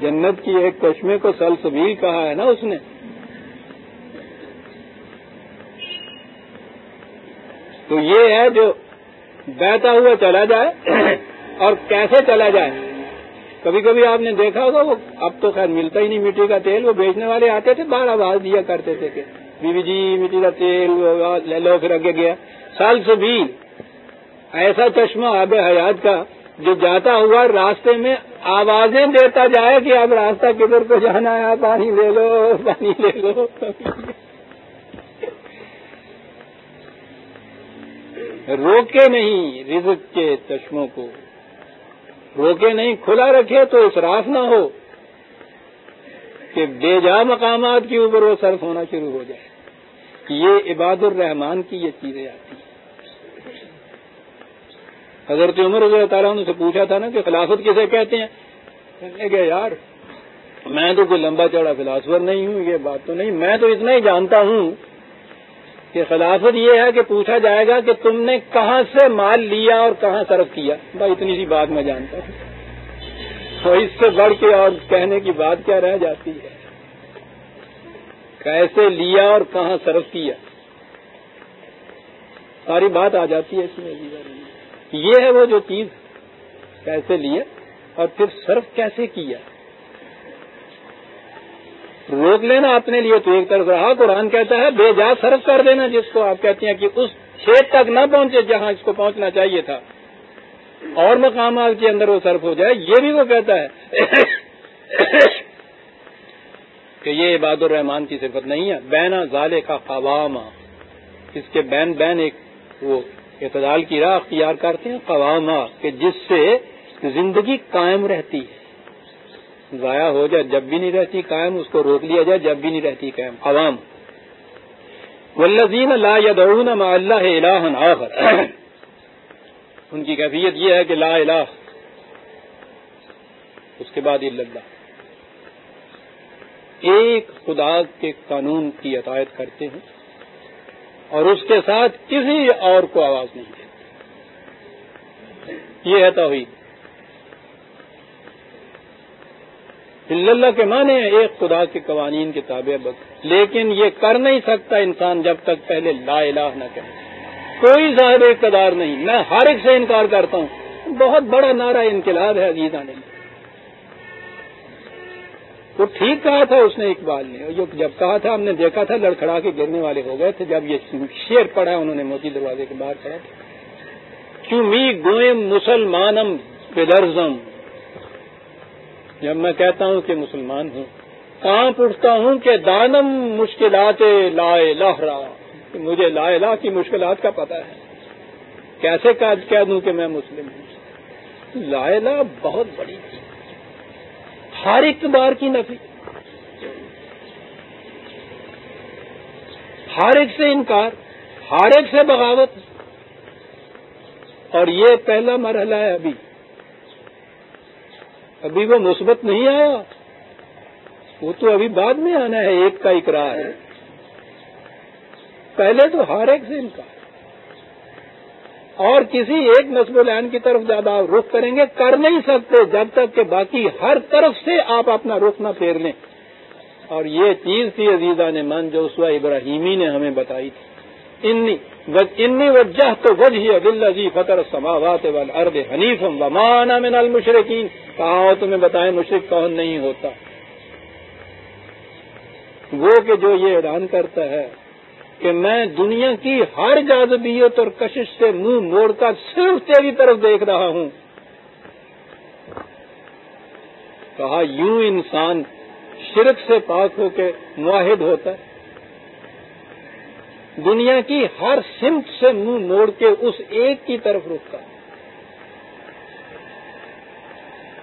جنت کی ایک چشمے کو سلسبیل کہا ہے نا اس نے۔ تو یہ ہے جو بہتا ہوا چلا جائے اور کیسے چلا جائے۔ کبھی کبھی آپ نے دیکھا ہوگا وہ اب تو خیر ملتا ہی نہیں، مٹی کا تیل، وہ بیچنے والے آتے تھے، باہر آواز دیا کرتے تھے کہ بی بی جی مٹی کا تیل لے لو، پھر اگے گیا۔ سال سے بھی ایسا چشمہ آب حیات کا جو جاتا ہوا راستے میں آوازیں دیتا جائے کہ اب راستہ کدھر کو جانا ہے؟ پانی لے لو، پانی لے لو۔ روکے نہیں رزق کے چشموں کو۔ روکے نہیں، کھلا رکھے تو اسراف نہ ہو کہ بے جا مقامات کے اوپر وہ صرف ہونا شروع ہو جائے۔ یہ عباد الرحمان کی یہ چیزیں آتی ہیں۔ حضرت عمر رضی اللہ تعالیٰ نے سے پوچھا تھا نا کہ خلافت کسے کہتے ہیں؟ کہ یار، میں تو کوئی لمبا چوڑا فلاسفر نہیں ہوں، یہ بات تو نہیں، میں تو اتنا ہی جانتا ہوں کہ خلافت یہ ہے کہ پوچھا جائے گا کہ تم نے کہاں سے مال لیا اور کہاں صرف کیا؟ بھائی، اتنی سی بات میں جانتا ہوں۔ تو اس سے بڑھ کے اور کہنے کی بات کیا رہ جاتی ہے؟ کیسے لیا اور کہاں صرف کیا؟ ساری بات آ جاتی ہے اس میں۔ یہ ہے وہ جو چیز کیسے لیے اور پھر صرف کیسے کیا؟ روک لینا اپنے لیے تو ایک طرف رہا، قرآن کہتا ہے بے جا صرف کر دینا، جس کو آپ کہتے ہیں کہ اس کھیت تک نہ پہنچے جہاں اس کو پہنچنا چاہیے تھا۔ اور مقامات کے اندر وہ صرف ہو جائے، یہ بھی وہ کہتا ہے کہ یہ عباد الرحمان کی صفت نہیں ہے۔ بینا ظالے کا قوام اس کے بین بین ایک وہ اعتدال کی راہ اختیار کرتے ہیں قوامہ کہ جس سے زندگی قائم رہتی ہے۔ ضائع ہو جائے، جب بھی نہیں رہتی قائم، اس کو روک لیا جائے، جب بھی نہیں رہتی قائم۔ عوام۔ ولزین لا یدعون مع اللہ الہ آخر۔ ان کی کیفیت یہ ہے کہ لا الہ۔ اس کے بعد اللہ۔ ایک خدا کے قانون کی عطایت کرتے ہیں۔ اور اس کے ساتھ کسی اور کو آواز نہیں دیتے یہ ہے توحید۔ اللہ کے معنی ہے ایک خدا کے قوانین کے تابع بک لیکن یہ کر نہیں سکتا انسان جب تک پہلے لا الہ نہ کرے کوئی صاحب اقتدار نہیں۔ میں ہر ایک سے انکار کرتا ہوں۔ بہت بڑا نعرہ انقلاب ہے عزیز آنے وہ ٹھیک کہا تھا اس نے اقبال نے جو جب کہا تھا، ہم نے دیکھا تھا، لڑکھڑا کے گرنے والے ہو گئے تھے، جب یہ شیر پڑا انہوں نے موتی دروازے کے باہر کہا کیوں می گوئم مسلمانم پدرزم جب میں کہتا ہوں کہ مسلمان ہوں کہاں پوچھتا ہوں کہ دانم مشکلات لائے لاہرا مجھے لائے لا کی مشکلات کا پتہ ہے۔ کیسے کہہ دوں کہ میں مسلم ہوں؟ لائے لا بہت بڑی تھی ہر اقتدار کی نفی۔ ہر ایک سے انکار، ہر ایک سے بغاوت۔ اور یہ پہلا مرحلہ ہے ابھی۔ ابھی وہ مثبت نہیں آیا۔ وہ تو ابھی بعد میں آنا ہے، ایک کا اقرار۔ ہے پہلے تو ہر ایک سے انکار۔ اور کسی ایک نصب العین کی طرف زیادہ آپ رخ کریں گے، کر نہیں سکتے جب تک کہ باقی ہر طرف سے آپ اپنا رخ نہ پھیر لیں۔ اور یہ چیز تھی عزیزہ نے من جو اسوا ابراہیمی نے ہمیں بتائی تھی۔ انی وجہ تو وجہ جی فطر سماوات ارد حنیف ومانا من المشرقین کہا ہو تمہیں بتائیں مشرق کون نہیں ہوتا۔ وہ کہ جو یہ اعلان کرتا ہے کہ میں دنیا کی ہر جازبیت اور کشش سے منہ موڑ کر صرف تیری طرف دیکھ رہا ہوں۔ کہا، یوں انسان شرک سے پاک ہو کے معاہد ہوتا ہے۔ دنیا کی ہر سمت سے منہ موڑ کے اس ایک کی طرف رکتا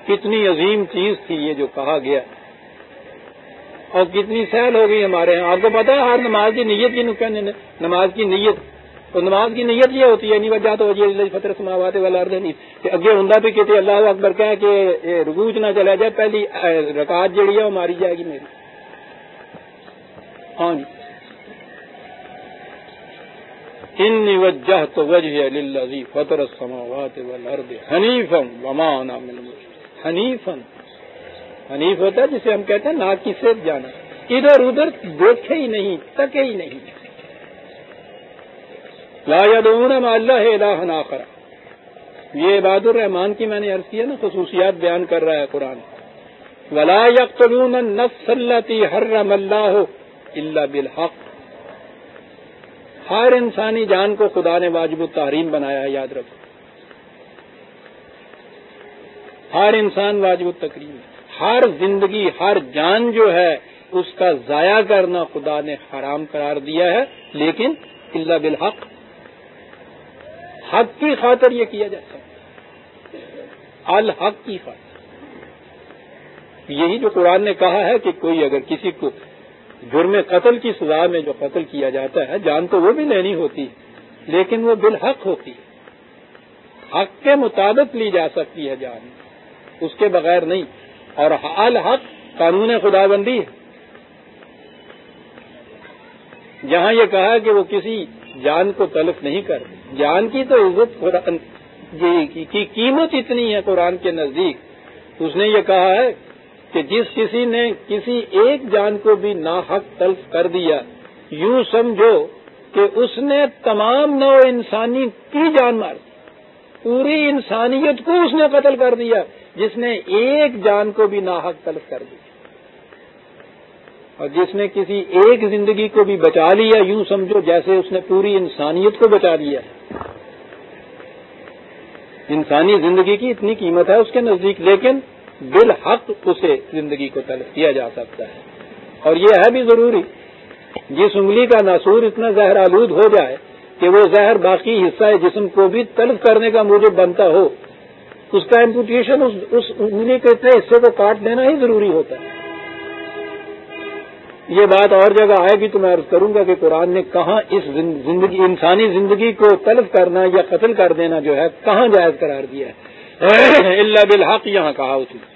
کتنی عظیم چیز تھی یہ جو کہا گیا۔ اور کتنی سہل ہو گئی ہمارے یہاں۔ آپ کو پتا ہے، ہر نماز کی نیت کی نقصان نماز کی نیت۔ تو نماز کی نیت یہ ہوتی ہے نہیں وجہ تو فطر سماوات والا نہیں۔ کہ اگے ہوں بھی کہتے اللہ اکبر کہ رگوچ نہ چلا جائے، پہلی رکاط جڑی ہے وہ ماری جائے گی میری ہاں جی۔ ان وجہ تو وجہ للذی فطر السماوات والارض حنیفا وما انا من حنیفا۔ حنیف ہوتا ہے جسے ہم کہتے ہیں ناک کی سیت جانا۔ ادھر ادھر دیکھے ہی نہیں، تکے ہی نہیں۔ لا یدعون اللہ الہ ناخر یہ عباد الرحمان کی میں نے عرض کیا نا، خصوصیات بیان کر رہا ہے قرآن۔ ولا یقتلون النفس التي حرم اللہ الا بالحق۔ ہر انسانی جان کو خدا نے واجب التحریم بنایا ہے، یاد رکھو۔ ہر انسان واجب التقریم ہر زندگی، ہر جان جو ہے، اس کا ضائع کرنا خدا نے حرام قرار دیا ہے، لیکن اللہ بالحق حق کی خاطر یہ کیا جاتا ہے۔ الحق کی خاطر۔ یہی جو قرآن نے کہا ہے کہ کوئی اگر کسی کو جرم قتل کی سزا میں جو قتل کیا جاتا ہے، جان تو وہ بھی لینی ہوتی لیکن وہ بالحق ہوتی حق کے مطابق لی جا سکتی ہے جان۔ اس کے بغیر نہیں۔ اور الحق قانون خدا بندی ہے۔ جہاں یہ کہا کہ وہ کسی جان کو تلف نہیں کر جان کی تو عزت قرآن کی قیمت اتنی ہے قرآن کے نزدیک۔ اس نے یہ کہا ہے کہ جس کسی نے کسی ایک جان کو بھی ناحق تلف کر دیا، یوں سمجھو کہ اس نے تمام نو انسانی کی جان مار پوری انسانیت کو اس نے قتل کر دیا۔ جس نے ایک جان کو بھی ناحق تلف کر دیا اور جس نے کسی ایک زندگی کو بھی بچا لیا، یوں سمجھو جیسے اس نے پوری انسانیت کو بچا لیا۔ انسانی زندگی کی اتنی قیمت ہے اس کے نزدیک، لیکن بالحق اسے زندگی کو طلب کیا جا سکتا ہے۔ اور یہ ہے بھی ضروری۔ جس انگلی کا ناسور اتنا زہر آلود ہو جائے کہ وہ زہر باقی حصہ جسم کو بھی طلب کرنے کا مجھے بنتا ہو اس کا امپوٹیشن اس انگلی کے اتنے حصے کو کاٹ دینا ہی ضروری ہوتا ہے۔ یہ بات اور جگہ آئے گی تو میں عرض کروں گا کہ قرآن نے کہاں اس زندگی انسانی زندگی کو طلب کرنا یا قتل کر دینا جو ہے کہاں جائز قرار دیا ہے۔ اللہ بالحق یہاں کہا اس نے۔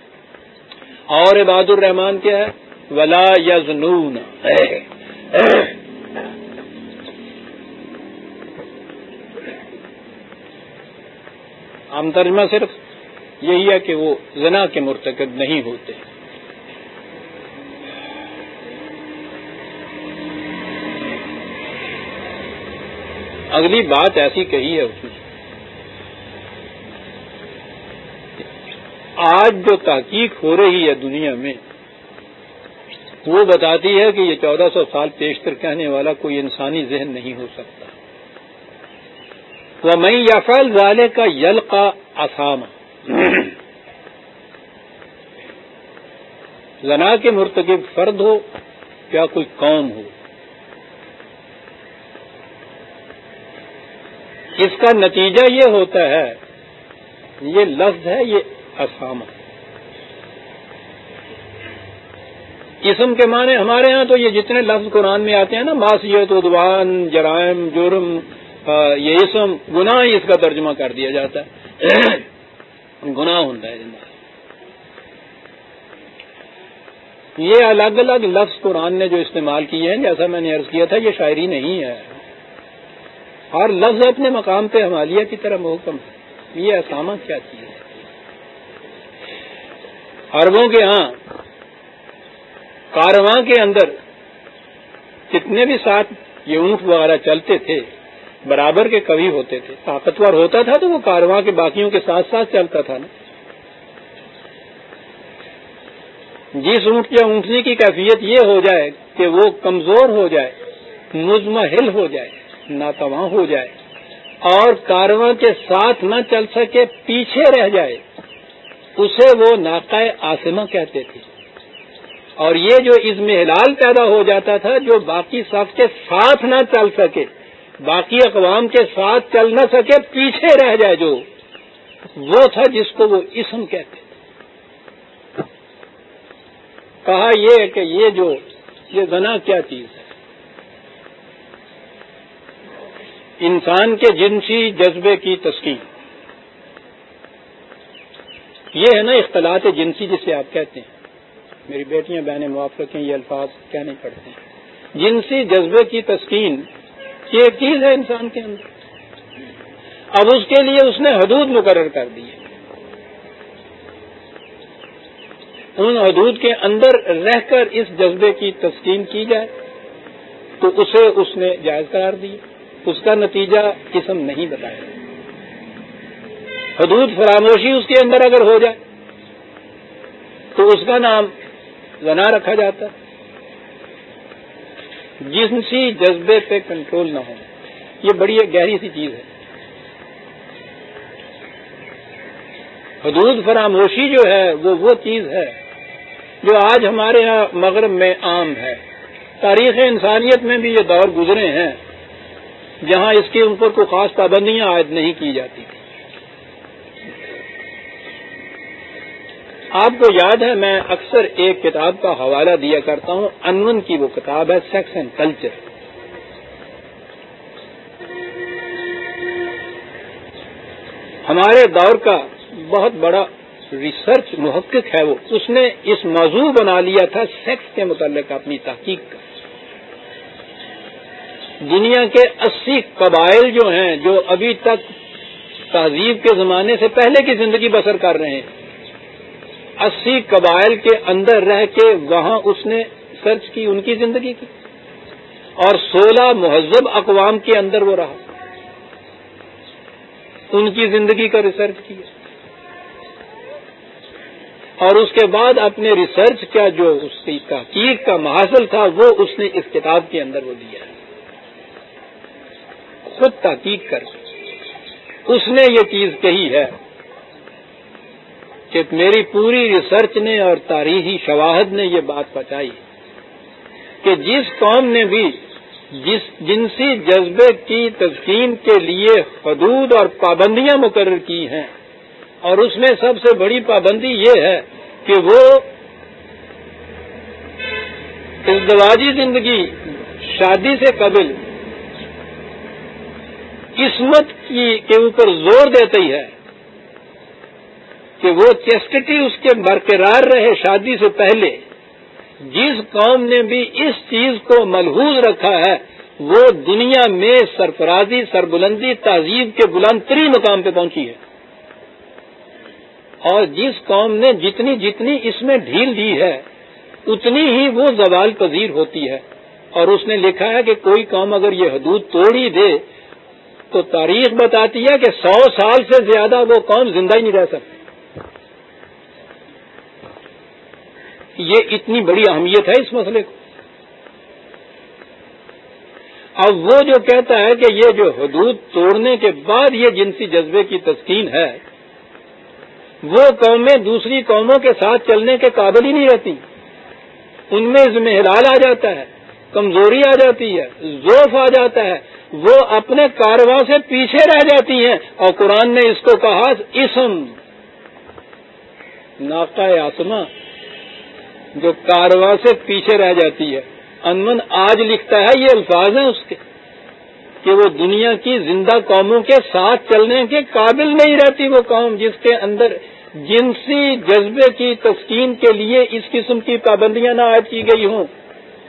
اور عباد الرحمان کیا ہے؟ ولا یزنون عام ترجمہ صرف یہی ہے کہ وہ زنا کے مرتکب نہیں ہوتے۔ اگلی بات ایسی کہی ہے اس نے۔ آج جو تحقیق ہو رہی ہے دنیا میں، وہ بتاتی ہے کہ یہ چودہ سو سال پیشتر کہنے والا کوئی انسانی ذہن نہیں ہو سکتا۔ وہ میں یافل زالے کا یل کا آسام زنا کے مرتکب فرد ہو یا کوئی قوم ہو؟ اس کا نتیجہ یہ ہوتا ہے، یہ لفظ ہے، یہ اسامہ اسم کے معنی ہمارے ہاں تو یہ جتنے لفظ قرآن میں آتے ہیں نا معاشیت ادوان جرائم، جرم یہ اسم، گناہ، اس کا ترجمہ کر دیا جاتا ہے۔ گناہ ہوتا ہے یہ الگ الگ لفظ قرآن نے جو استعمال کیے ہیں، جیسا میں نے عرض کیا تھا، یہ شاعری نہیں ہے۔ ہر لفظ اپنے مقام پہ ہمالیہ کی طرح محکم ہے۔ یہ اسامہ کیا چیز ہے؟ عربوں کے ہاں کارواں کے اندر جتنے بھی ساتھ یہ اونٹ وغیرہ چلتے تھے برابر کے کبھی ہوتے تھے۔ طاقتور ہوتا تھا تو وہ کارواں کے باقیوں کے ساتھ ساتھ چلتا تھا نا۔ جس اونٹ یا اونٹنی کی کیفیت یہ ہو جائے کہ وہ کمزور ہو جائے، مزمحل ہو جائے، ناتواں ہو جائے، اور کارواں کے ساتھ نہ چل سکے، پیچھے رہ جائے، اسے وہ ناقہ آسما کہتے تھے۔ اور یہ جو اس میں ہلال پیدا ہو جاتا تھا، جو باقی سب کے ساتھ نہ چل سکے باقی اقوام کے ساتھ چل نہ سکے، پیچھے رہ جائے جو۔ وہ تھا جس کو وہ اسم کہتے تھے۔ کہا یہ کہ یہ جو، یہ گنا کیا چیز ہے۔ انسان کے جنسی جذبے کی تسکین۔ یہ ہے نا اختلاط جنسی جسے آپ کہتے ہیں۔ میری بیٹیاں بہنیں معاف رکھیں، یہ الفاظ کہنے پڑتے ہیں۔ جنسی جذبے کی تسکین یہ ایک چیز ہے انسان کے اندر۔ اب اس کے لیے اس نے حدود مقرر کر دی ان حدود کے اندر رہ کر اس جذبے کی تسکین کی جائے تو اسے اس نے جائز قرار دی۔ اس کا نتیجہ قسم نہیں بتایا۔ حدود فراموشی اس کے اندر اگر ہو جائے تو اس کا نام زنا رکھا جاتا۔ ہے جنسی جذبے پہ کنٹرول نہ ہو۔ یہ بڑی ایک گہری سی چیز ہے۔ حدود فراموشی جو ہے، وہ وہ چیز ہے جو آج ہمارے ہاں مغرب میں عام ہے۔ تاریخ انسانیت میں بھی یہ دور گزرے ہیں، جہاں اس کے اوپر کوئی خاص پابندیاں عائد نہیں کی جاتی۔ آپ کو یاد ہے میں اکثر ایک کتاب کا حوالہ دیا کرتا ہوں، انون کی وہ کتاب ہے سیکس اینڈ کلچر ہمارے دور کا بہت بڑا ریسرچ محقق ہے وہ۔ اس نے اس موضوع بنا لیا تھا سیکس کے متعلق اپنی تحقیق کا۔ دنیا کے اسی قبائل جو ہیں، جو ابھی تک تہذیب کے زمانے سے پہلے کی زندگی بسر کر رہے ہیں۔ اسی قبائل کے اندر رہ کے وہاں اس نے سرچ کی، ان کی زندگی کی۔ اور سولہ مہذب اقوام کے اندر وہ رہا۔ ان کی زندگی کا ریسرچ کیا۔ اور اس کے بعد اپنے ریسرچ کا جو اس کی تحقیق کا محاصل تھا، وہ اس نے اس کتاب کے اندر وہ دیا۔ خود تحقیق کر۔ اس نے یہ چیز کہی ہے۔ کہ میری پوری ریسرچ نے اور تاریخی شواہد نے یہ بات بتائی کہ جس قوم نے بھی جس جنسی جذبے کی تسکین کے لیے حدود اور پابندیاں مقرر کی ہیں، اور اس میں سب سے بڑی پابندی یہ ہے کہ وہ ازدواجی زندگی شادی سے قبل قسمت کی کے اوپر زور دیتی ہے۔ کہ وہ چیسٹی اس کے برقرار رہے شادی سے پہلے، جس قوم نے بھی اس چیز کو ملحوظ رکھا ہے، وہ دنیا میں سرفرازی، سربلندی تہذیب کے بلند ترین مقام پہ پہنچی ہے۔ اور جس قوم نے جتنی جتنی اس میں ڈھیل دی ہے، اتنی ہی وہ زوال پذیر ہوتی ہے۔ اور اس نے لکھا ہے کہ کوئی قوم اگر یہ حدود توڑ ہی دے، تو تاریخ بتاتی ہے کہ سو سال سے زیادہ وہ قوم زندہ ہی نہیں رہ سکتی۔ یہ اتنی بڑی اہمیت ہے اس مسئلے کو۔ اب وہ جو کہتا ہے کہ یہ جو حدود توڑنے کے بعد یہ جنسی جذبے کی تسکین ہے، وہ قومیں دوسری قوموں کے ساتھ چلنے کے قابل ہی نہیں رہتی۔ ان میں زمحلال آ جاتا ہے، کمزوری آ جاتی ہے ذوف آ جاتا ہے۔ وہ اپنے کارواں سے پیچھے رہ جاتی ہیں۔ اور قرآن نے اس کو کہا، اسم ناقا آسما جو کارواں سے پیچھے رہ جاتی ہے۔ انمن آج لکھتا ہے، یہ الفاظ ہیں اس کے، کہ وہ دنیا کی زندہ قوموں کے ساتھ چلنے کے قابل نہیں رہتی وہ قوم، جس کے اندر جنسی جذبے کی تسکین کے لیے اس قسم کی پابندیاں نہ عائد کی گئی ہوں۔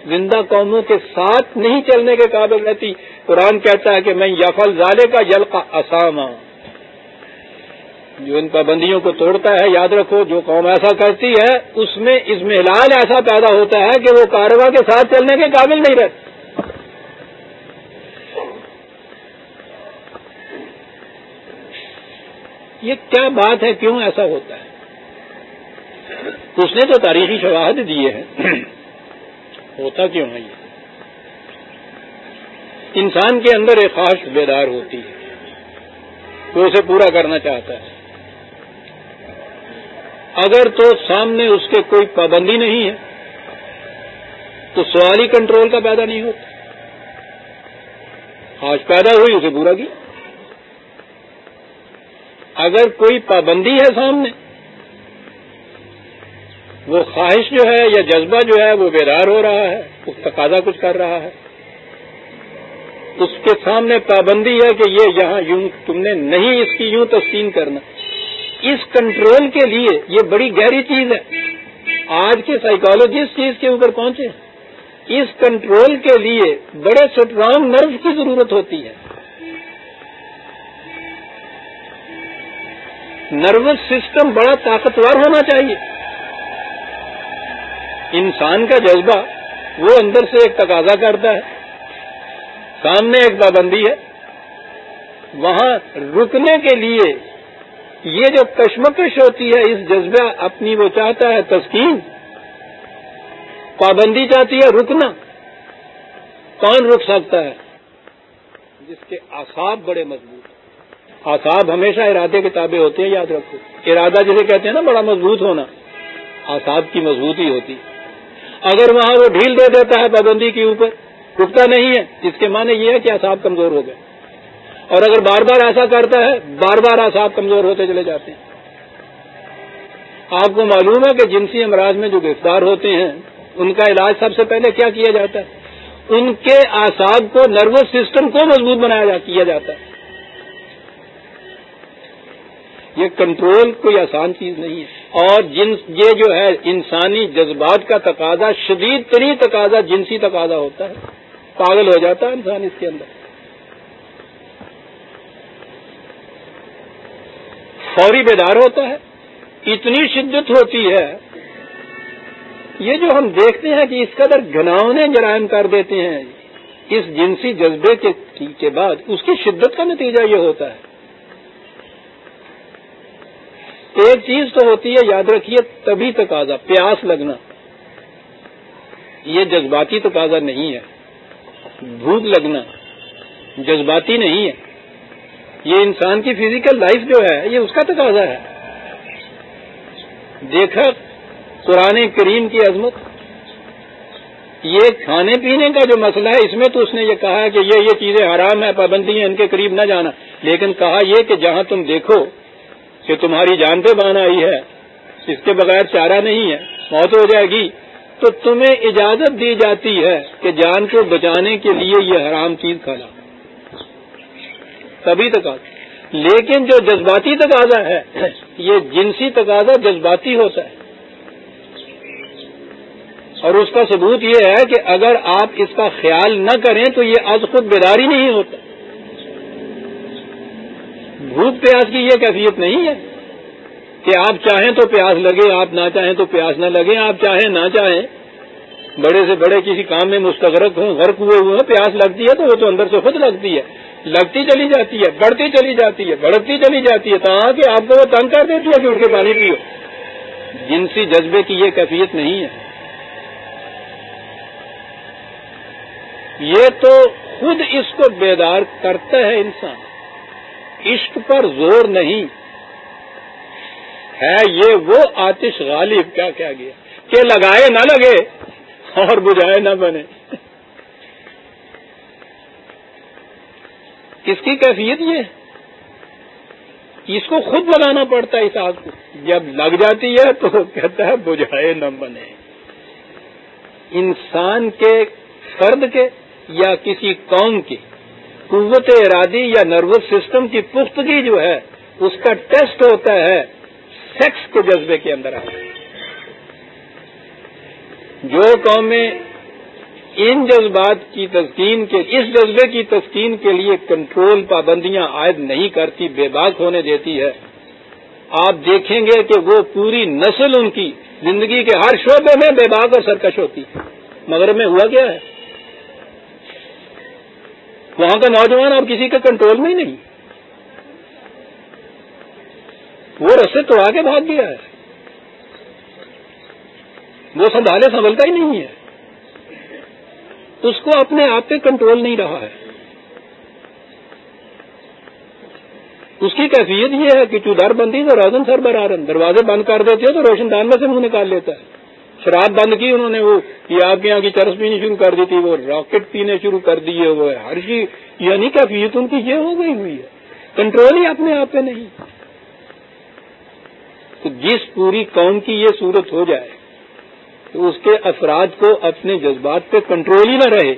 زندہ قوموں کے ساتھ نہیں چلنے کے قابل رہتی۔ قرآن کہتا ہے کہ میں یفل زالے کا یل کا اسام جو ان پابندیوں کو توڑتا ہے، یاد رکھو، جو قوم ایسا کرتی ہے، اس میں اس میں ایسا پیدا ہوتا ہے کہ وہ کارواں کے ساتھ چلنے کے قابل نہیں رہتی یہ کیا بات ہے، کیوں ایسا ہوتا ہے؟ اس نے تو تاریخی شواہد دیے ہیں۔ ہوتا کیوں ہے یہ انسان کے اندر ایک خاص بیدار ہوتی ہے، وہ اسے پورا کرنا چاہتا ہے۔ اگر تو سامنے اس کے کوئی پابندی نہیں ہے، تو سوالی کنٹرول کا پیدا نہیں ہوتا۔ آج پیدا ہوئی اسے پورا کی۔ اگر کوئی پابندی ہے سامنے، وہ خواہش جو ہے یا جذبہ جو ہے، وہ بیدار ہو رہا ہے، اس تقاضا کچھ کر رہا ہے۔ اس کے سامنے پابندی ہے کہ یہ یہاں یوں تم نے نہیں اس کی یوں تسکین کرنا۔ اس کنٹرول کے لیے یہ بڑی گہری چیز ہے۔ آج کے سائیکالوجسٹ چیز کے اوپر پہنچے۔ اس کنٹرول کے لیے بڑے اسٹرانگ نرو کی ضرورت ہوتی ہے۔ نروس سسٹم بڑا طاقتور ہونا چاہیے۔ انسان کا جذبہ وہ اندر سے ایک تقاضا کرتا ہے۔ سامنے ایک پابندی ہے۔ وہاں رکنے کے لیے یہ جو کشمکش ہوتی ہے، اس جذبہ اپنی وہ چاہتا ہے تسکین۔ پابندی چاہتی ہے رکنا۔ کون رک سکتا ہے؟ جس کے آساب بڑے مضبوط آساب ہمیشہ ارادے کے تابع ہوتے ہیں، یاد رکھو۔ ارادہ جسے کہتے ہیں نا، بڑا مضبوط ہونا۔ آساب کی مضبوطی ہوتی۔ اگر وہاں وہ ڈھیل دے دیتا ہے پابندی کے اوپر، رکتا نہیں ہے، جس کے معنی یہ ہے کہ آساب کمزور ہو گئے۔ اور اگر بار بار ایسا کرتا ہے، بار بار آساب کمزور ہوتے چلے جاتے ہیں۔ آپ کو معلوم ہے کہ جنسی امراض میں جو گرفتار ہوتے ہیں، ان کا علاج سب سے پہلے کیا کیا جاتا ہے؟ ان کے آساب کو نروس سسٹم کو مضبوط بنایا کیا جاتا ہے۔ یہ کنٹرول کوئی آسان چیز نہیں ہے۔ اور جنس یہ جو ہے، انسانی جذبات کا تقاضا، شدید ترین تقاضا، جنسی تقاضا ہوتا ہے۔ پاگل ہو جاتا ہے انسان اس کے اندر۔ فوری بیدار ہوتا ہے، اتنی شدت ہوتی ہے۔ یہ جو ہم دیکھتے ہیں کہ اس قدر گناؤنے جرائم کر دیتے ہیں، اس جنسی جذبے کے بعد اس کی شدت کا نتیجہ یہ ہوتا ہے۔ ایک چیز تو ہوتی ہے، یاد رکھیے، تبھی تقاضا، پیاس لگنا۔ یہ جذباتی تقاضا نہیں ہے۔ بھوک لگنا جذباتی نہیں ہے۔ یہ انسان کی فزیکل لائف جو ہے، یہ اس کا تقاضا ہے۔ دیکھا قرآن کریم کی عظمت۔ یہ کھانے پینے کا جو مسئلہ ہے، اس میں تو اس نے یہ کہا کہ یہ یہ چیزیں حرام ہیں، پابندی ہیں، ان کے قریب نہ جانا۔ لیکن کہا یہ کہ جہاں تم دیکھو کہ تمہاری جان پہ بان آئی ہے، اس کے بغیر چارہ نہیں ہے، موت ہو جائے گی۔ تو تمہیں اجازت دی جاتی ہے کہ جان کو بچانے کے لیے یہ حرام چیز کھانا تبھی تقاضا لیکن جو جذباتی تقاضا ہے، یہ جنسی تقاضا جذباتی ہوتا ہے۔ اور اس کا ثبوت یہ ہے کہ اگر آپ اس کا خیال نہ کریں تو یہ از خود بیداری نہیں ہوتا۔ بھوک پیاس کی یہ کیفیت نہیں ہے کہ آپ چاہیں تو پیاس لگے، آپ نہ چاہیں تو پیاس نہ لگے، آپ چاہیں نہ چاہیں۔ بڑے سے بڑے کسی کام میں مستغرق ہوں، غرق ہوئے ہوئے ہیں پیاس لگتی ہے تو وہ تو اندر سے خود لگتی ہے۔ لگتی چلی جاتی ہے، بڑھتی چلی جاتی ہے، بڑھتی چلی جاتی ہے۔ تو کہ آپ کو وہ تنگ کر دیتی ہے کہ اٹھ کے پانی پیو۔ جنسی جذبے کی یہ کیفیت نہیں ہے۔ یہ تو خود اس کو بیدار کرتا ہے انسان۔ عشق پر زور نہیں۔ ہے یہ وہ آتش غالب، کیا کیا گیا؟ کہ لگائے نہ لگے اور بجھائے نہ بنے۔ کس کی کیفیت یہ اس کو خود لگانا پڑتا ہے اس آگ کو۔ جب لگ جاتی ہے تو کہتا ہے، بجھائے نہ بنے۔ انسان کے فرد کے یا کسی قوم کی قوت ارادی یا نروس سسٹم کی پختگی جو ہے، اس کا ٹیسٹ ہوتا ہے سیکس کے جذبے کے اندر آتا ہے جو قومیں ان جذبات کی تسکین کے، اس جذبے کی تسکین کے لیے کنٹرول پابندیاں عائد نہیں کرتی، بے باک ہونے دیتی ہے۔ آپ دیکھیں گے کہ وہ پوری نسل ان کی زندگی کے ہر شعبے میں بے باک اور سرکش ہوتی ہے۔ مگر میں ہوا کیا ہے؟ وہاں کا نوجوان اب کسی کے کنٹرول میں ہی نہیں۔ وہ رستے توڑا کے بھاگ گیا ہے۔ وہ سنبھالے، سنبھلتا ہی نہیں ہے۔ اس کو اپنے آپ پہ کنٹرول نہیں رہا ہے۔ اس کی کیفیت یہ ہے کہ چودار بندی تو روزن سر برارن دروازے بند کر دیتے تو روشن دان میں سے منہ نکال لیتا ہے۔ شراب بند کی انہوں نے وہ آپ کے یہاں کی چرس پینی شروع کر دی تھی وہ راکٹ پینے شروع کر دیے وہ ہر چیز یعنی کیفیت ان کی یہ ہو گئی ہوئی ہے۔ کنٹرول ہی اپنے آپ پہ نہیں۔ تو جس پوری قوم کی یہ صورت ہو جائے تو اس کے افراد کو اپنے جذبات پہ کنٹرول ہی نہ رہے۔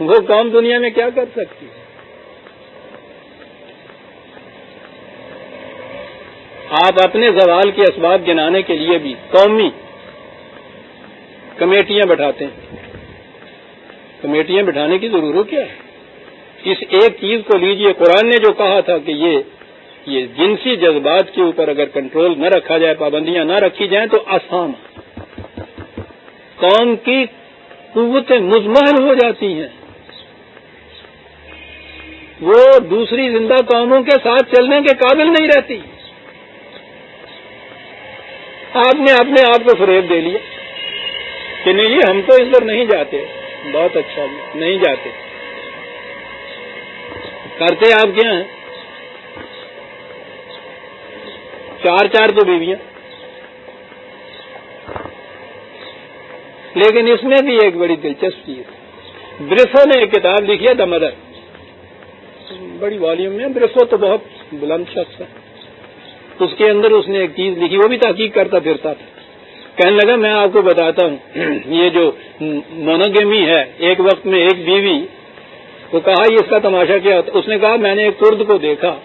وہ قوم دنیا میں کیا کر سکتی ہے؟ آپ اپنے زوال کے اسباب گنانے کے لیے بھی قومی کمیٹیاں بٹھاتے ہیں۔ کمیٹیاں بٹھانے کی ضرورت کیا ہے؟ اس ایک چیز کو لیجیے۔ قرآن نے جو کہا تھا کہ یہ یہ جنسی جذبات کے اوپر اگر کنٹرول نہ رکھا جائے، پابندیاں نہ رکھی جائیں تو آسان قوم کی قوتیں مزمحل ہو جاتی ہیں۔ وہ دوسری زندہ قوموں کے ساتھ چلنے کے قابل نہیں رہتی۔ آپ نے اپنے آپ کو فریب دے لیا کہ نہیں جی ہم تو اس نہیں جاتے۔ بہت اچھا جی، نہیں جاتے۔ کرتے آپ کیا ہیں؟ چار چار تو بیویاں۔ لیکن اس میں بھی ایک بڑی دلچسپی ہے۔ برسو نے ایک کتاب لکھی ہے دا مدر بڑی والیوم میں برسو تو بہت بلند شخص ہے۔ اس کے اندر اس نے ایک چیز لکھی، وہ بھی تحقیق کرتا پھرتا تھا۔ کہنے لگا، میں آپ کو بتاتا ہوں، یہ جو مونوگیمی ہے، ایک وقت میں ایک بیوی تو کہا، یہ اس کا تماشا کیا اس نے کہا، میں نے ایک کرد کو دیکھا۔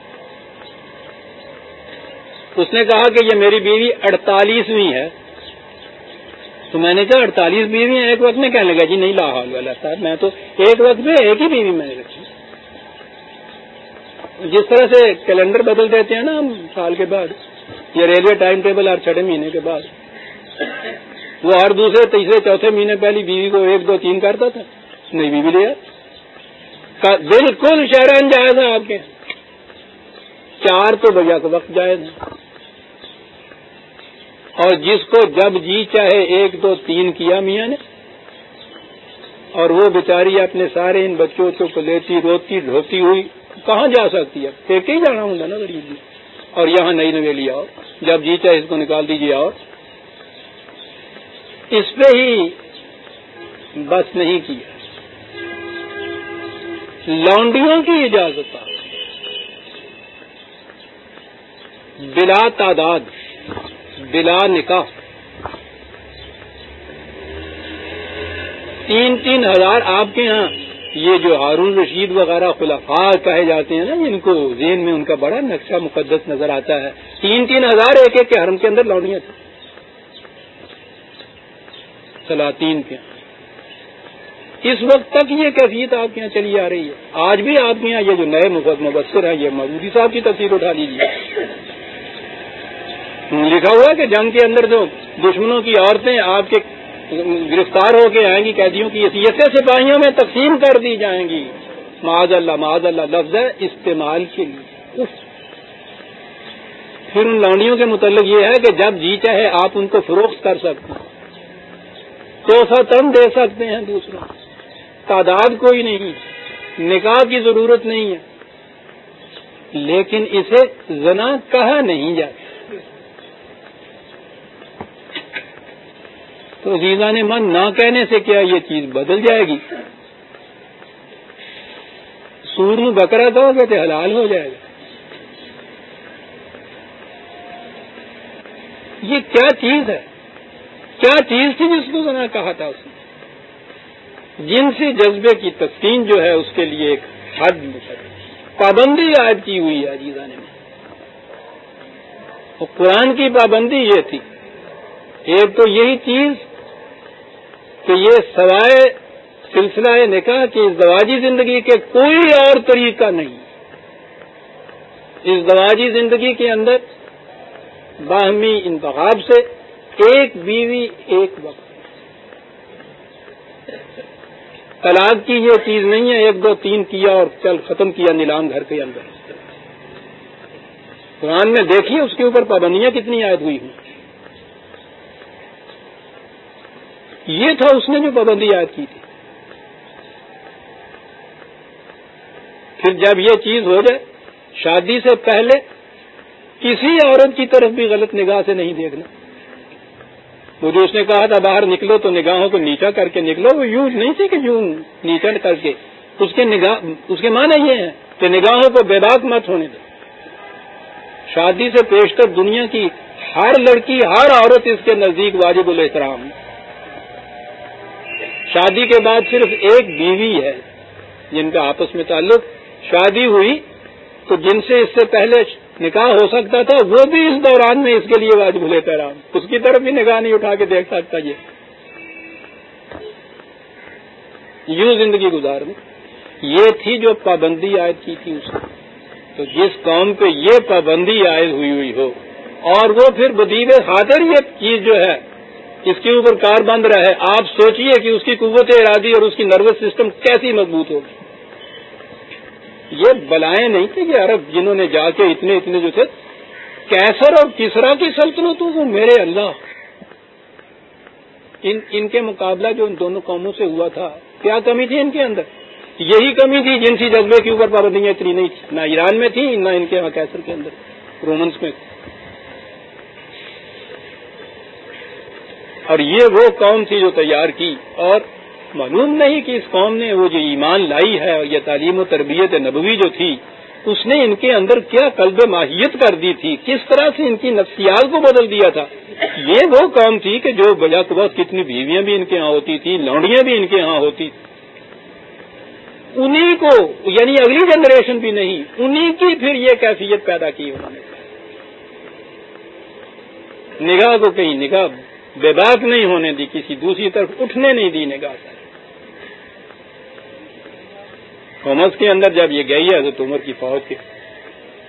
اس نے کہا کہ یہ میری بیوی اڑتالیسویں ہے۔ تو میں نے کہا اڑتالیس بیوی ہیں ایک وقت میں کہنے لگا جی نہیں، لا والا صاحب میں تو ایک وقت میں ایک ہی بیوی میں نے رکھی۔ جس طرح سے کیلنڈر بدل دیتے ہیں نا ہم سال کے بعد، یا ریلوے ٹائم ٹیبل ہر چھٹے مہینے کے بعد۔ وہ ہر دوسرے، تیسرے، چوتھے مہینے پہلی بیوی کو ایک دو تین کرتا تھا نہیں بیوی لیا بالکل شہران جائز ہے آپ کے۔ چار تو بجا کا وقت جائز ہے۔ اور جس کو جب جی چاہے ایک دو تین کیا میاں نے۔ اور وہ بیچاری اپنے سارے ان بچوں کو لیتی روتی ڈھوتی ہوئی۔ کہاں جا سکتی ہے؟ پھر ہی جانا ہوں نا غریب جی۔ اور یہاں نئی نویلی آؤ جب جی چاہے اس کو نکال دیجیے اور اس پہ ہی بس نہیں کیا لانڈیوں کی اجازت بلا تعداد۔ بلا نکاح۔ تین تین ہزار آپ کے ہاں۔ یہ جو ہارون رشید وغیرہ خلفاء کہے جاتے ہیں نا جن کو ذہن میں ان کا بڑا نقشہ مقدس نظر آتا ہے۔ تین تین ہزار ایک ایک کے حرم کے اندر لوڈیاں تھیں سلاطین کے۔ اس وقت تک یہ کیفیت آپ کے یہاں چلی آ رہی ہے۔ آج بھی آپ کے یہاں یہ جو نئے مبصر ہیں، یہ مودودی صاحب کی تصویر اٹھا لیجیے لکھا ہوا ہے کہ جنگ کے اندر جو دشمنوں کی عورتیں آپ کے گرفتار ہو کے آئیں گی، قیدیوں کی حیثیتیں سپاہیوں میں تقسیم کر دی جائیں گی۔ معاذ اللہ معاذ اللہ، لفظ ہے استعمال کے لیے۔ پھر ان لانڈیوں کے متعلق یہ ہے کہ جب جی چاہے آپ ان کو فروخت کر سکتے ہیں۔ تو تم دے سکتے ہیں دوسروں۔ تعداد کوئی نہیں۔ نکاح کی ضرورت نہیں ہے۔ لیکن اسے زنا کہا نہیں جاتا۔ تو عزیزہ نے من نہ کہنے سے کیا یہ چیز بدل جائے گی؟ سور میں بکرا دو گے تو حلال ہو جائے گا۔ یہ کیا چیز ہے؟ کیا چیز تھی جس کو بنا کہا تھا اس نے؟ جنسی جذبے کی تسکین جو ہے اس کے لیے ایک حد پابندی عائد کی ہوئی ہے عزیزہ نے۔ قرآن کی پابندی یہ تھی۔ ایک تو یہی چیز کہ یہ سوائے سلسلہ نکاح کی ازدواجی زندگی کے کوئی اور طریقہ نہیں۔ ازدواجی زندگی کے اندر باہمی انتخاب سے ایک بیوی ایک وقت طلاق کی یہ چیز نہیں ہے، ایک دو تین کیا اور چل ختم کیا نیلام گھر کے اندر۔ قرآن میں دیکھیے اس کے اوپر پابندیاں کتنی عائد ہوئی ہیں۔ یہ تھا، اس نے جو پابندی یاد کی تھی۔ پھر جب یہ چیز ہو جائے، شادی سے پہلے کسی عورت کی طرف بھی غلط نگاہ سے نہیں دیکھنا۔ وہ جو اس نے کہا تھا، باہر نکلو تو نگاہوں کو نیچا کر کے نکلو۔ وہ یوں نہیں تھی کہ یوں نیچا کر کے۔ اس کے نگاہ، اس کے معنی یہ ہے کہ نگاہوں کو بے باک مت ہونے دو۔ شادی سے پیشتر دنیا کی ہر لڑکی، ہر عورت اس کے نزدیک واجب الاحترام شادی کے بعد صرف ایک بیوی ہے جن کا آپس میں تعلق شادی ہوئی، تو جن سے اس سے پہلے نکاح ہو سکتا تھا، وہ بھی اس دوران میں اس کے لیے واجب بھولے پیرام اس کی طرف بھی نگاہ نہیں اٹھا کے دیکھ سکتا یہ۔ یوں زندگی گزارنے یہ تھی جو پابندی عائد کی تھی اس نے تو جس قوم پہ یہ پابندی عائد ہوئی ہوئی ہو، اور وہ پھر بدیب خاطر یہ چیز جو ہے اس کے اوپر کار بند رہے، آپ سوچئے کہ اس کی قوت ارادی اور اس کی نروس سسٹم کیسی مضبوط ہوگی۔ یہ بلائیں نہیں تھے کہ عرب جنہوں نے جا کے اتنے اتنے جو تھے، کیسر اور کسرا کی سلطنتوں کو میرے اللہ۔ ان ان کے مقابلہ جو ان دونوں قوموں سے ہوا تھا، کیا کمی تھی ان کے اندر؟ یہی کمی تھی جنسی جذبے کے اوپر پابندیاں اتنی نہیں تھی نہ ایران میں تھی نہ ان کے یہاں کیسر کے اندر، رومنس میں۔ اور یہ وہ قوم تھی جو تیار کی اور معلوم نہیں کہ اس قوم نے وہ جو ایمان لائی ہے اور یہ تعلیم و تربیت نبوی جو تھی، اس نے ان کے اندر کیا قلب ماہیت کر دی تھی؟ کس طرح سے ان کی نفسیات کو بدل دیا تھا؟ یہ وہ قوم تھی کہ جو بجا وقت کتنی بیویاں بھی ان کے ہاں ہوتی تھی لونڈیاں بھی ان کے ہاں ہوتی انہیں کو یعنی اگلی جنریشن بھی نہیں انہیں کی پھر یہ کیفیت پیدا کی انہوں نے۔ نگاہ کو کہیں نگاہ بے بات نہیں ہونے دی، کسی دوسری طرف اٹھنے نہیں دی نگاہ ہومس کے اندر جب یہ گئی ہے، حضرت عمر کی فوج کے،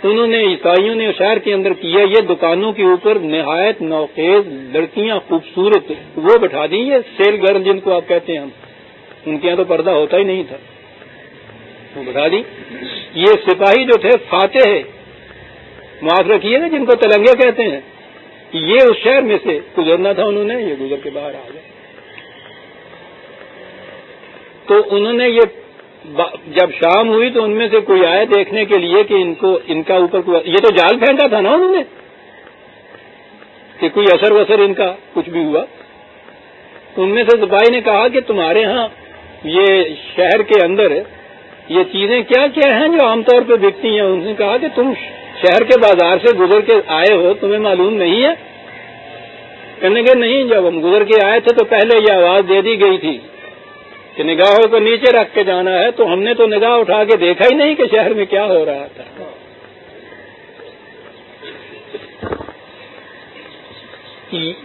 انہوں نے عیسائیوں نے شہر کے اندر کیا، یہ دکانوں کے اوپر نہایت نوخیز لڑکیاں خوبصورت وہ بٹھا دی یہ سیل گرل جن کو آپ کہتے ہیں ہم۔ ان کے یہاں تو پردہ ہوتا ہی نہیں تھا۔ وہ بٹھا دی۔ یہ سپاہی جو تھے، فاتح ہے۔ معاف رکھیے نا، جن کو تلنگے کہتے ہیں۔ یہ اس شہر میں سے گزرنا تھا، انہوں نے یہ گزر کے باہر آ گئے۔ تو انہوں نے یہ جب شام ہوئی تو ان میں سے کوئی آئے دیکھنے کے لیے کہ ان کو، ان کا اوپر کوئی یہ تو جال پھینکا تھا نا انہوں نے؟ کہ کوئی اثر وسر ان کا کچھ بھی ہوا۔ ان میں سے سپاہی نے کہا کہ تمہارے ہاں یہ شہر کے اندر یہ چیزیں کیا کیا ہیں جو عام طور پہ بکتی ہیں؟ انہوں نے کہا کہ تم شہر کے بازار سے گزر کے آئے ہو، تمہیں معلوم نہیں ہے؟ کہنے کے نہیں، جب ہم گزر کے آئے تھے تو پہلے یہ آواز دے دی گئی تھی کہ نگاہوں کو نیچے رکھ کے جانا ہے، تو ہم نے تو نگاہ اٹھا کے دیکھا ہی نہیں کہ شہر میں کیا ہو رہا تھا۔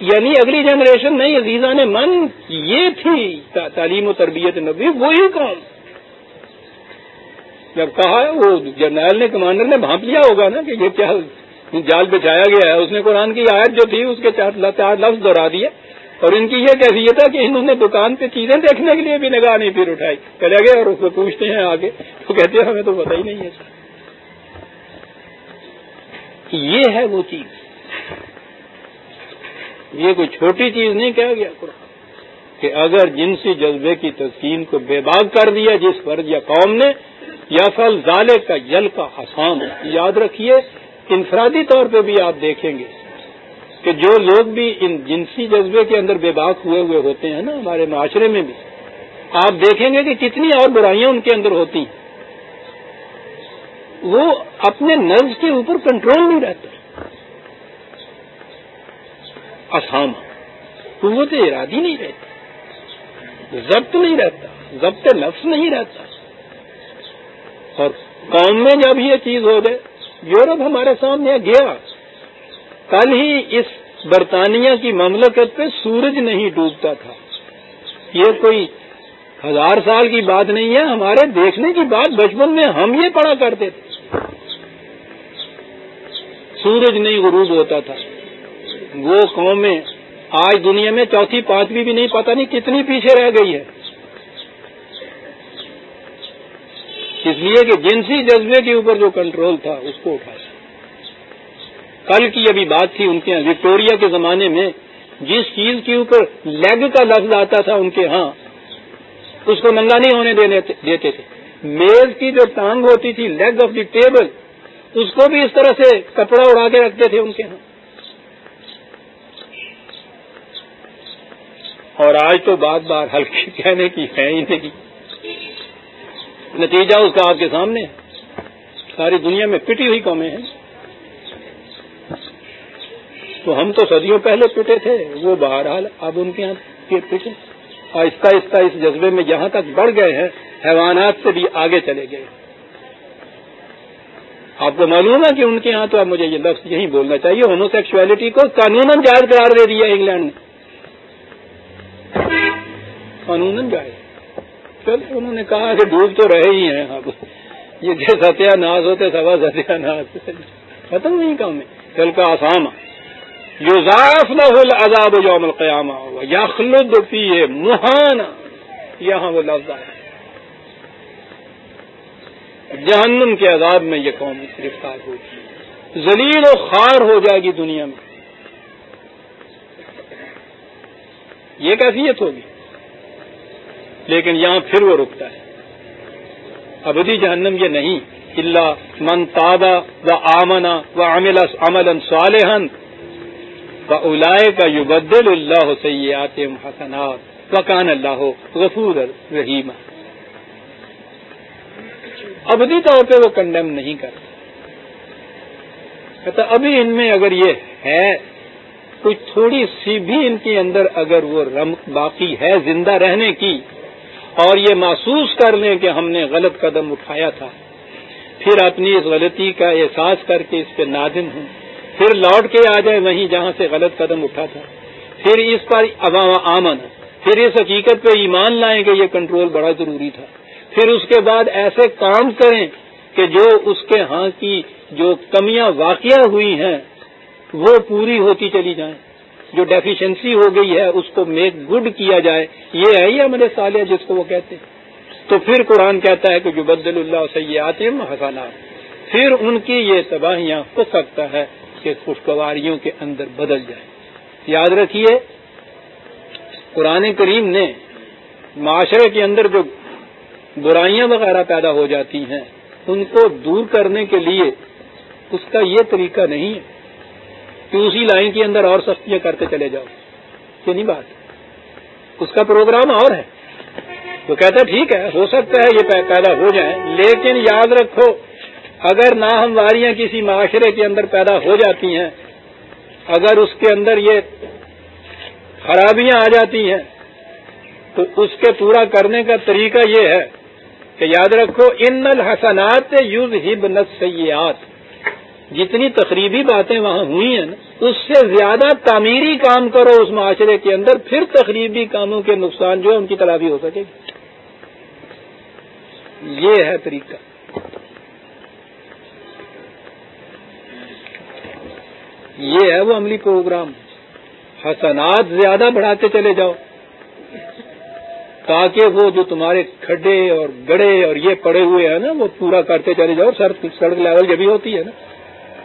یعنی اگلی جنریشن نہیں عزیزہ نے من، یہ تھی تعلیم و تربیت نبی وہی کام۔ جب کہا ہے وہ جرنیل نے، کمانڈر نے بھانپ لیا ہوگا نا کہ یہ کیا جال بچایا گیا ہے۔ اس نے قرآن کی آیت جو تھی، اس کے چار لفظ دوہرا دیے۔ اور ان کی یہ کیفیت ہے کہ انہوں نے دکان پہ چیزیں دیکھنے کے لیے بھی نگاہ نہیں پھر اٹھائی۔ چلے گئے اور اس کو پوچھتے ہیں آگے۔ تو کہتے ہیں، ہمیں تو پتہ ہی نہیں ہے۔ یہ ہے وہ چیز۔ یہ کوئی چھوٹی چیز نہیں کہا گیا قرآن۔ کہ اگر جنسی جذبے کی تسکین کو بے باغ کر دیا جس فرض یا قوم نے یا فل زالے کا جل کا آسان یاد رکھیے، انفرادی طور پہ بھی آپ دیکھیں گے کہ جو لوگ بھی ان جنسی جذبے کے اندر بے باک ہوئے ہوئے ہوتے ہیں نا، ہمارے معاشرے میں بھی، آپ دیکھیں گے کہ کتنی اور برائیاں ان کے اندر ہوتی ہیں۔ وہ اپنے نرز کے اوپر کنٹرول نہیں رہتا آسام قوت ارادی نہیں رہتی، ضبط نہیں رہتا، ضبط نفس نہیں رہتا۔ اور قوم میں جب یہ چیز ہو گئے، یورپ ہمارے سامنے گیا۔ کل ہی اس برطانیہ کی مملکت پہ سورج نہیں ڈوبتا تھا۔ یہ کوئی ہزار سال کی بات نہیں ہے، ہمارے دیکھنے کی بات بچپن میں ہم یہ پڑھا کرتے تھے۔ سورج نہیں غروب ہوتا تھا۔ وہ قومیں آج دنیا میں چوتھی پانچویں بھی نہیں، پتہ نہیں کتنی پیچھے رہ گئی ہے۔ اس لیے کہ جنسی جذبے کے اوپر جو کنٹرول تھا، اس کو اٹھایا کل کی ابھی بات تھی ان کے یہاں، وکٹوریا کے زمانے میں جس چیز کے اوپر لیگ کا لفظ آتا تھا ان کے ہاں اس کو ننگا نہیں ہونے دینے دیتے تھے۔ میز کی جو ٹانگ ہوتی تھی، لیگ آف دی ٹیبل، اس کو بھی اس طرح سے کپڑا اڑا کے رکھتے تھے ان کے ہاں۔ اور آج تو بات بار ہلکی کہنے کی ہے ہی نہیں۔ نتیجہ اس کا آپ کے سامنے ساری دنیا میں پٹی ہوئی قومیں ہیں۔ تو ہم تو صدیوں پہلے پٹے تھے، وہ بہرحال اب ان کے یہاں پٹے۔ آہستہ آہستہ اس جذبے میں جہاں تک بڑھ گئے ہیں، حیوانات سے بھی آگے چلے گئے۔ آپ کو معلوم ہے کہ ان کے ہاں تو اب مجھے یہ لفظ یہی بولنا چاہیے ہومو کو قانون جائز قرار دے دیا انگلینڈ نے۔ قانون جائز۔ چل انہوں نے کہا کہ ڈوب تو رہے ہی ہیں اب۔ یہ ستیہ ناز ہوتے، سوا ستیہ ناز۔ ختم نہیں کام ہے۔ چل کا آسام یوزاف العذاب یوم القیامہ۔ یخلد فیہ مہانا۔ یہاں وہ لفظ آیا۔ جہنم کے عذاب میں یہ قوم گرفتار ہوگی ذلیل و خار ہو جائے گی دنیا میں۔ یہ کیفیت ہوگی۔ لیکن یہاں پھر وہ رکتا ہے۔ ابدی جہنم یہ نہیں اللہ من تابا و آمنا و عمل عمل صالحن و اولائے کا یبدل اللہ سیات حسنات، وکان اللہ غفور رحیم۔ ابدی طور پہ وہ کنڈیم نہیں کرتا۔ کہتا ابھی ان میں اگر یہ ہے، کوئی تھوڑی سی بھی ان کے اندر اگر وہ رم باقی ہے زندہ رہنے کی اور یہ محسوس کر لیں کہ ہم نے غلط قدم اٹھایا تھا۔ پھر اپنی اس غلطی کا احساس کر کے اس پہ نادم ہوں۔ پھر لوٹ کے آ جائے وہیں جہاں سے غلط قدم اٹھا تھا۔ پھر اس پر عوام آمن۔ پھر اس حقیقت پہ ایمان لائیں کہ یہ کنٹرول بڑا ضروری تھا۔ پھر اس کے بعد ایسے کام کریں کہ جو اس کے ہاں کی جو کمیاں واقع ہوئی ہیں، وہ پوری ہوتی چلی جائیں۔ جو ڈیفیشنسی ہو گئی ہے، اس کو میک گڈ کیا جائے۔ یہ ہے ہی ہمارے سالیہ جس کو وہ کہتے ہیں۔ تو پھر قرآن کہتا ہے کہ جو بدل اللہ سیاحت حسانات پھر ان کی یہ تباہیاں ہو سکتا ہے کہ خوشگواریوں کے اندر بدل جائے یاد رکھیے، قرآن کریم نے معاشرے کے اندر جو برائیاں وغیرہ پیدا ہو جاتی ہیں، ان کو دور کرنے کے لیے اس کا یہ طریقہ نہیں ہے۔ کہ اسی لائن کے اندر اور سختیاں کرتے چلے جاؤ۔ یہ نہیں بات۔ اس کا پروگرام اور ہے۔ وہ کہتا ٹھیک ہے، ہو سکتا ہے یہ پیدا ہو جائیں لیکن یاد رکھو، اگر ناہمواریاں کسی معاشرے کے اندر پیدا ہو جاتی ہیں، اگر اس کے اندر یہ خرابیاں آ جاتی ہیں، تو اس کے پورا کرنے کا طریقہ یہ ہے کہ یاد رکھو، ان الحسنات یوز ہب نسیات جتنی تقریبی باتیں وہاں ہوئی ہیں نا، اس سے زیادہ تعمیری کام کرو اس معاشرے کے اندر، پھر تقریبی کاموں کے نقصان جو ہے ان کی تلافی ہو سکے گی۔ یہ ہے طریقہ۔ یہ ہے وہ عملی پروگرام۔ حسنات زیادہ بڑھاتے چلے جاؤ، تاکہ وہ جو تمہارے کھڈے اور گڑے اور یہ پڑے ہوئے ہیں نا، وہ پورا کرتے چلے جاؤ، سڑک لیول جبھی ہوتی ہے نا۔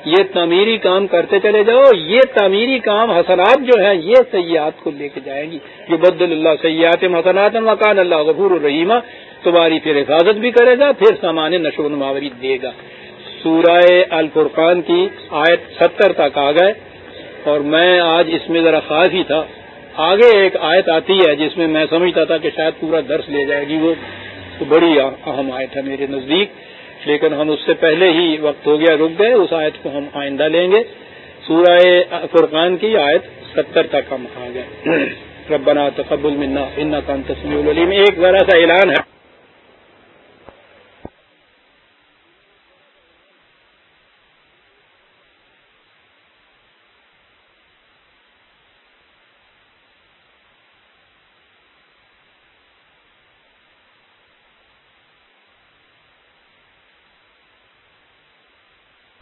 یہ تعمیری کام کرتے چلے جاؤ، یہ تعمیری کام حسنات جو ہیں، یہ سیاحت کو لے کے جائیں گی۔ جو بدل اللہ سیاحت حسنات مکان اللہ غفور الرحیمہ تمہاری پھر حفاظت بھی کرے گا، پھر سامان نشو و نماوری دے گا۔ سورہ الفرقان کی آیت ستر تک آ گئے۔ اور میں آج اس میں ذرا خاص ہی تھا۔ آگے ایک آیت آتی ہے، جس میں میں سمجھتا تھا کہ شاید پورا درس لے جائے گی وہ۔ تو بڑی اہم آیت ہے میرے نزدیک۔ لیکن ہم اس سے پہلے ہی وقت ہو گیا، رک گئے، اس آیت کو ہم آئندہ لیں گے۔ سورہ فرقان کی آیت ستر تک ہم آ گئے۔ ربنا تقبل منا ان کا تسمی العلیم۔ ایک ذرا سا اعلان ہے۔